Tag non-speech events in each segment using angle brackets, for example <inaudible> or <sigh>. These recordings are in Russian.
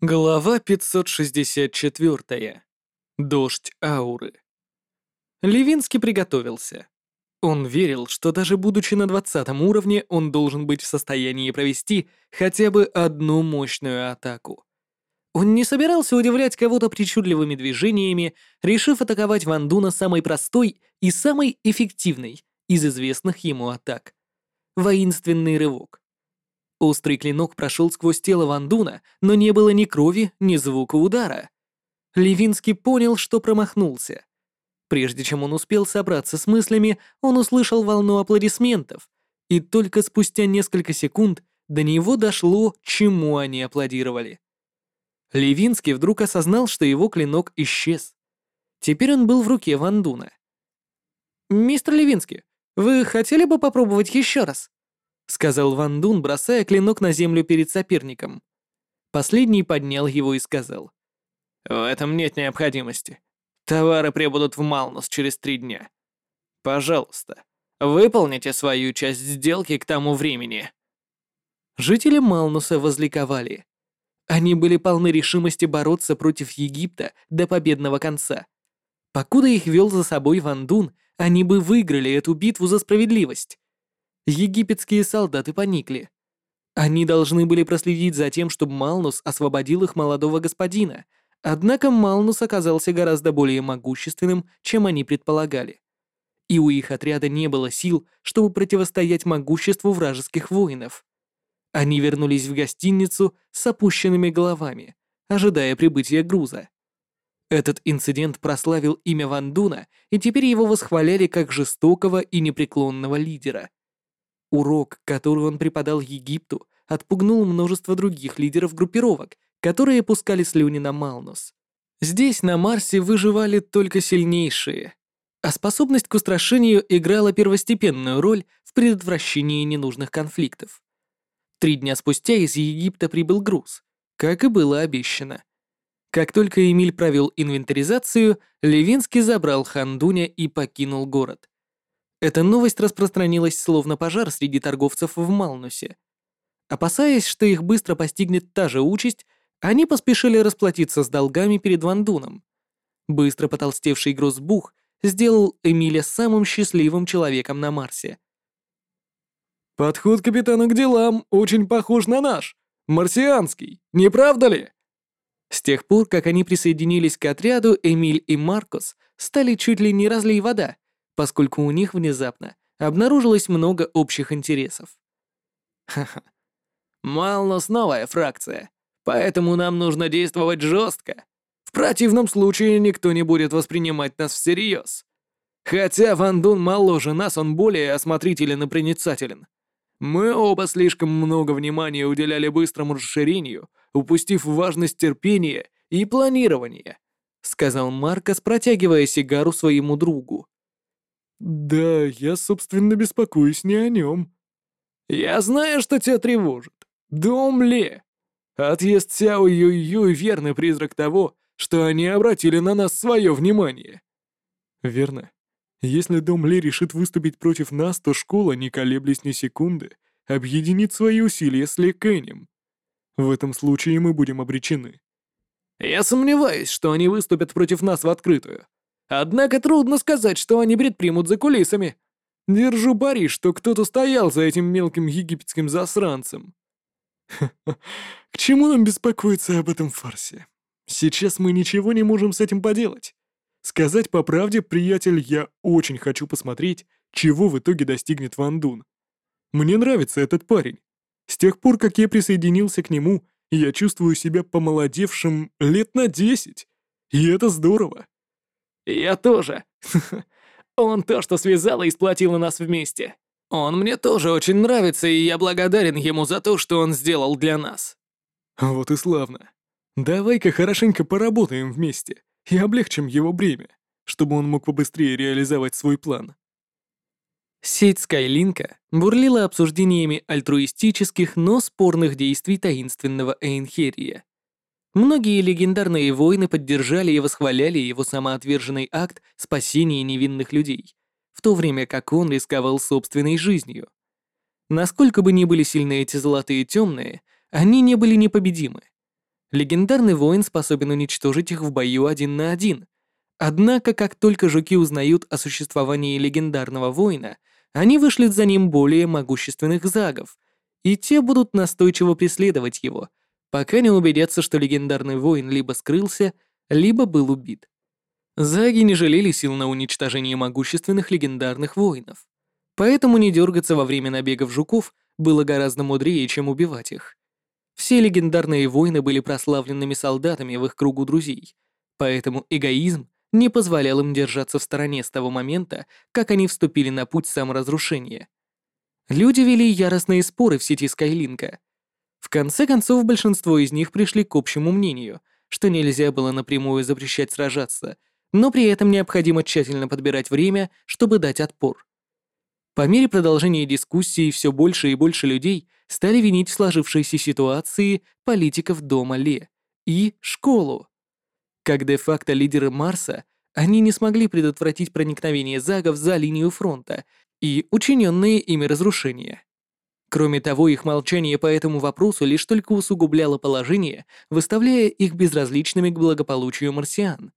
Глава 564. Дождь ауры. Левинский приготовился. Он верил, что даже будучи на 20 уровне, он должен быть в состоянии провести хотя бы одну мощную атаку. Он не собирался удивлять кого-то причудливыми движениями, решив атаковать Вандуна самой простой и самой эффективной из известных ему атак. Воинственный рывок. Острый клинок прошел сквозь тело Вандуна, но не было ни крови, ни звука удара. Левинский понял, что промахнулся. Прежде чем он успел собраться с мыслями, он услышал волну аплодисментов, и только спустя несколько секунд до него дошло, чему они аплодировали. Левинский вдруг осознал, что его клинок исчез. Теперь он был в руке Вандуна. «Мистер Левинский, вы хотели бы попробовать еще раз?» Сказал Ван Дун, бросая клинок на землю перед соперником. Последний поднял его и сказал. «В этом нет необходимости. Товары прибудут в Малнус через три дня. Пожалуйста, выполните свою часть сделки к тому времени». Жители Малнуса возликовали. Они были полны решимости бороться против Египта до победного конца. Покуда их вел за собой Ван Дун, они бы выиграли эту битву за справедливость. Египетские солдаты поникли. Они должны были проследить за тем, чтобы Малнус освободил их молодого господина, однако Малнус оказался гораздо более могущественным, чем они предполагали. И у их отряда не было сил, чтобы противостоять могуществу вражеских воинов. Они вернулись в гостиницу с опущенными головами, ожидая прибытия груза. Этот инцидент прославил имя Ван Дуна, и теперь его восхваляли как жестокого и непреклонного лидера. Урок, который он преподал Египту, отпугнул множество других лидеров группировок, которые пускали слюни на Малнус. Здесь, на Марсе, выживали только сильнейшие, а способность к устрашению играла первостепенную роль в предотвращении ненужных конфликтов. Три дня спустя из Египта прибыл груз, как и было обещано. Как только Эмиль провел инвентаризацию, Левинский забрал Хандуня и покинул город. Эта новость распространилась словно пожар среди торговцев в Малнусе. Опасаясь, что их быстро постигнет та же участь, они поспешили расплатиться с долгами перед Вандуном. Быстро потолстевший Гроссбух сделал Эмиля самым счастливым человеком на Марсе. «Подход капитана к делам очень похож на наш, марсианский, не правда ли?» С тех пор, как они присоединились к отряду, Эмиль и Маркос стали чуть ли не разлей вода, поскольку у них внезапно обнаружилось много общих интересов. Ха-ха. Малнус новая фракция, поэтому нам нужно действовать жестко. В противном случае никто не будет воспринимать нас всерьез. Хотя Ван Дун моложе нас, он более осмотрителен и проницателен. Мы оба слишком много внимания уделяли быстрому расширению, упустив важность терпения и планирования», — сказал Маркос, протягивая сигару своему другу. «Да, я, собственно, беспокоюсь не о нем». «Я знаю, что тебя тревожит. Дом Ле. Отъезд Сяо Юй-Юй — верный призрак того, что они обратили на нас свое внимание». «Верно. Если Дом Ле решит выступить против нас, то школа, не колеблясь ни секунды, объединит свои усилия с Ле Кэнем. В этом случае мы будем обречены». «Я сомневаюсь, что они выступят против нас в открытую. Однако трудно сказать, что они предпримут за кулисами. Держу пари, что кто-то стоял за этим мелким египетским засранцем. <laughs> К чему нам беспокоиться об этом фарсе? Сейчас мы ничего не можем с этим поделать. Сказать по правде, приятель, я очень хочу посмотреть, чего в итоге достигнет Ван Дун. Мне нравится этот парень. С тех пор, как я присоединился к нему, я чувствую себя помолодевшим лет на десять. И это здорово. «Я тоже. <laughs> Он то, что связало и сплотило нас вместе. Он мне тоже очень нравится, и я благодарен ему за то, что он сделал для нас». «Вот и славно. Давай-ка хорошенько поработаем вместе и облегчим его бремя, чтобы он мог побыстрее реализовать свой план». Сеть Скайлинка бурлила обсуждениями альтруистических, но спорных действий таинственного Эйнхерия. Многие легендарные воины поддержали и восхваляли его самоотверженный акт спасения невинных людей, в то время как он рисковал собственной жизнью. Насколько бы ни были сильны эти золотые темные, они не были непобедимы. Легендарный воин способен уничтожить их в бою один на один. Однако, как только жуки узнают о существовании легендарного воина, они вышлют за ним более могущественных загов, и те будут настойчиво преследовать его, пока не убедятся, что легендарный воин либо скрылся, либо был убит. Заги не жалели сил на уничтожение могущественных легендарных воинов. Поэтому не дергаться во время набегов жуков было гораздо мудрее, чем убивать их. Все легендарные воины были прославленными солдатами в их кругу друзей, поэтому эгоизм не позволял им держаться в стороне с того момента, как они вступили на путь саморазрушения. Люди вели яростные споры в сети Скайлинка. В конце концов, большинство из них пришли к общему мнению, что нельзя было напрямую запрещать сражаться, но при этом необходимо тщательно подбирать время, чтобы дать отпор. По мере продолжения дискуссии все больше и больше людей стали винить в сложившейся ситуации политиков дома Ле и школу. Как де-факто лидеры Марса, они не смогли предотвратить проникновение загов за линию фронта и учиненные ими разрушения. Кроме того, их молчание по этому вопросу лишь только усугубляло положение, выставляя их безразличными к благополучию марсиан.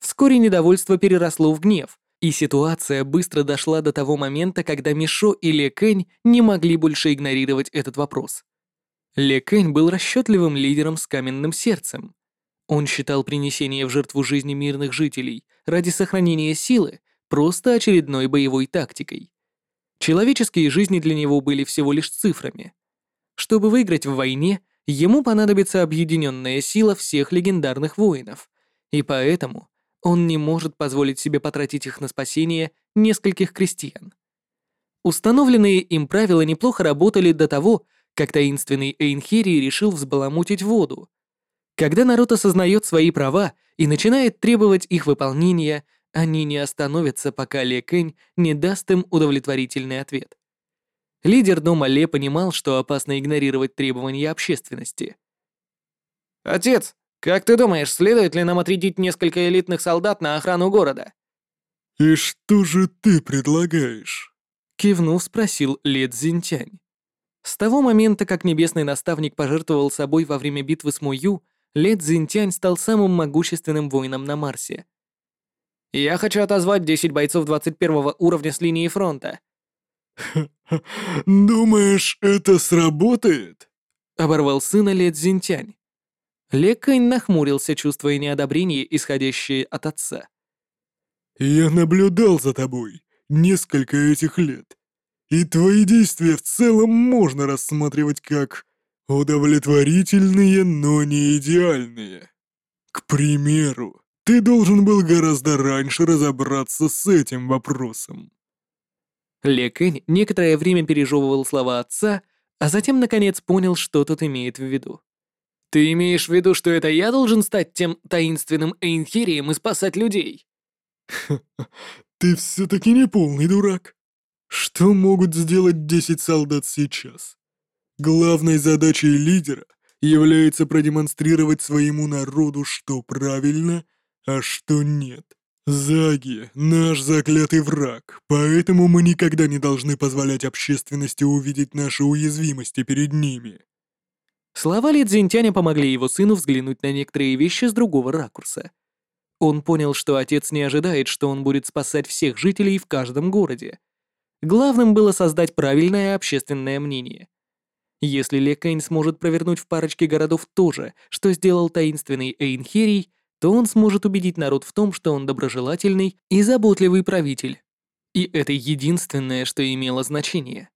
Вскоре недовольство переросло в гнев, и ситуация быстро дошла до того момента, когда Мишо и Ле Кэнь не могли больше игнорировать этот вопрос. Ле Кэнь был расчетливым лидером с каменным сердцем. Он считал принесение в жертву жизни мирных жителей ради сохранения силы просто очередной боевой тактикой. Человеческие жизни для него были всего лишь цифрами. Чтобы выиграть в войне, ему понадобится объединенная сила всех легендарных воинов, и поэтому он не может позволить себе потратить их на спасение нескольких крестьян. Установленные им правила неплохо работали до того, как таинственный Эйнхири решил взбаламутить воду. Когда народ осознает свои права и начинает требовать их выполнения, они не остановятся, пока Ле Кэнь не даст им удовлетворительный ответ. Лидер дома Ле понимал, что опасно игнорировать требования общественности. «Отец, «Как ты думаешь, следует ли нам отрядить несколько элитных солдат на охрану города?» «И что же ты предлагаешь?» Кивнув, спросил Лед Зинтянь. С того момента, как небесный наставник пожертвовал собой во время битвы с Мою, Лед Зинтянь стал самым могущественным воином на Марсе. «Я хочу отозвать 10 бойцов 21 уровня с линии фронта». <laughs> «Думаешь, это сработает?» — оборвал сына Лед Зинтянь. Лекань нахмурился, чувствуя неодобрение, исходящее от отца. «Я наблюдал за тобой несколько этих лет, и твои действия в целом можно рассматривать как удовлетворительные, но не идеальные. К примеру, ты должен был гораздо раньше разобраться с этим вопросом». Лекань некоторое время пережевывал слова отца, а затем наконец понял, что тот имеет в виду. «Ты имеешь в виду, что это я должен стать тем таинственным Эйнхирием и спасать людей?» <laughs> ты все-таки не полный дурак. Что могут сделать десять солдат сейчас? Главной задачей лидера является продемонстрировать своему народу, что правильно, а что нет. Заги — наш заклятый враг, поэтому мы никогда не должны позволять общественности увидеть наши уязвимости перед ними. Слова Ли Цзиньтяня помогли его сыну взглянуть на некоторые вещи с другого ракурса. Он понял, что отец не ожидает, что он будет спасать всех жителей в каждом городе. Главным было создать правильное общественное мнение. Если Ле Кэнь сможет провернуть в парочке городов то же, что сделал таинственный Эйнхерий, то он сможет убедить народ в том, что он доброжелательный и заботливый правитель. И это единственное, что имело значение.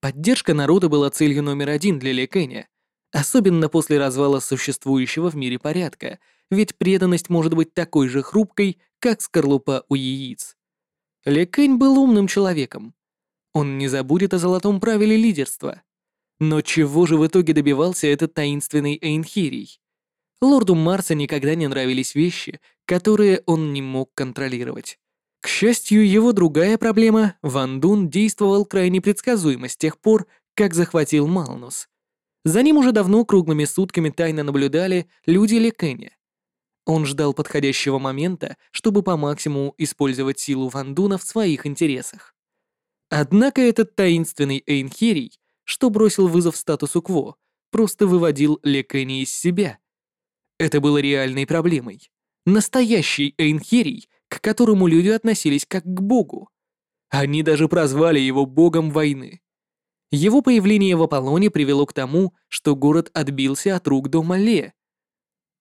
Поддержка народа была целью номер один для Ле Кэня, Особенно после развала существующего в мире порядка, ведь преданность может быть такой же хрупкой, как скорлупа у яиц. Лекэнь был умным человеком. Он не забудет о золотом правиле лидерства. Но чего же в итоге добивался этот таинственный Эйнхирий? Лорду Марса никогда не нравились вещи, которые он не мог контролировать. К счастью, его другая проблема, Ван Дун действовал крайне предсказуемо с тех пор, как захватил Малнус, за ним уже давно круглыми сутками тайно наблюдали люди Лекэня. Он ждал подходящего момента, чтобы по максимуму использовать силу Вандуна в своих интересах. Однако этот таинственный Эйнхерий, что бросил вызов статусу Кво, просто выводил Лекэня из себя Это было реальной проблемой. Настоящий Эйнхерий, к которому люди относились как к богу. Они даже прозвали его богом войны. Его появление в Аполлоне привело к тому, что город отбился от рук дома Ле.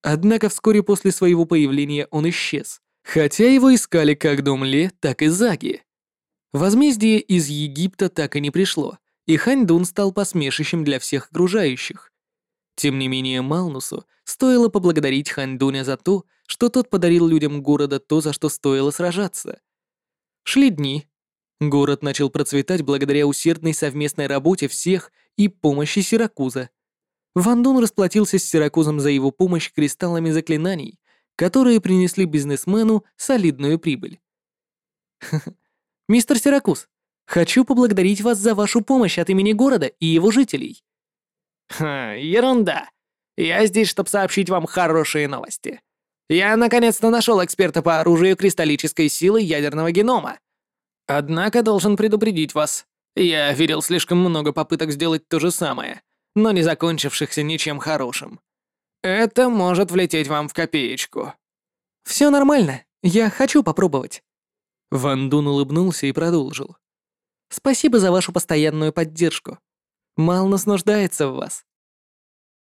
Однако вскоре после своего появления он исчез, хотя его искали как дом Ле, так и Заги. Возмездие из Египта так и не пришло, и Ханьдун стал посмешищем для всех окружающих. Тем не менее, Малнусу стоило поблагодарить Ханьдуня за то, что тот подарил людям города то, за что стоило сражаться. Шли дни. Город начал процветать благодаря усердной совместной работе всех и помощи Сиракуза. Ван Дун расплатился с Сиракузом за его помощь кристаллами заклинаний, которые принесли бизнесмену солидную прибыль. <laughs> «Мистер Сиракуз, хочу поблагодарить вас за вашу помощь от имени города и его жителей». «Ха, ерунда. Я здесь, чтобы сообщить вам хорошие новости. Я наконец-то нашел эксперта по оружию кристаллической силы ядерного генома. Однако должен предупредить вас. Я видел слишком много попыток сделать то же самое, но не закончившихся ничем хорошим. Это может влететь вам в копеечку. Все нормально, я хочу попробовать. Ван Дун улыбнулся и продолжил. Спасибо за вашу постоянную поддержку. Малнус нуждается в вас.